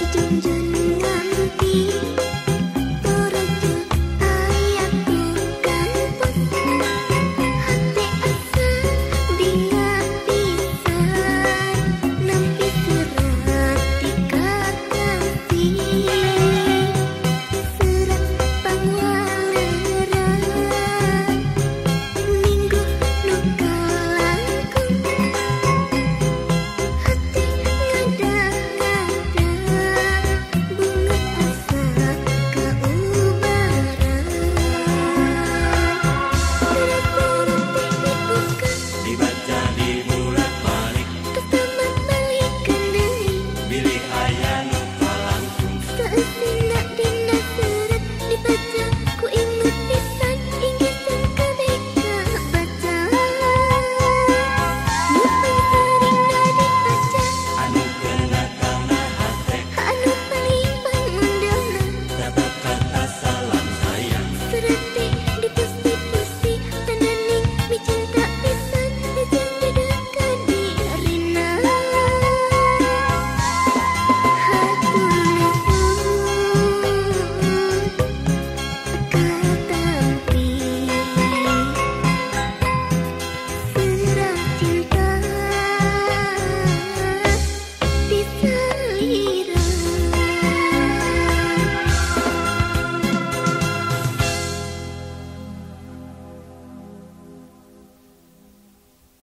Jun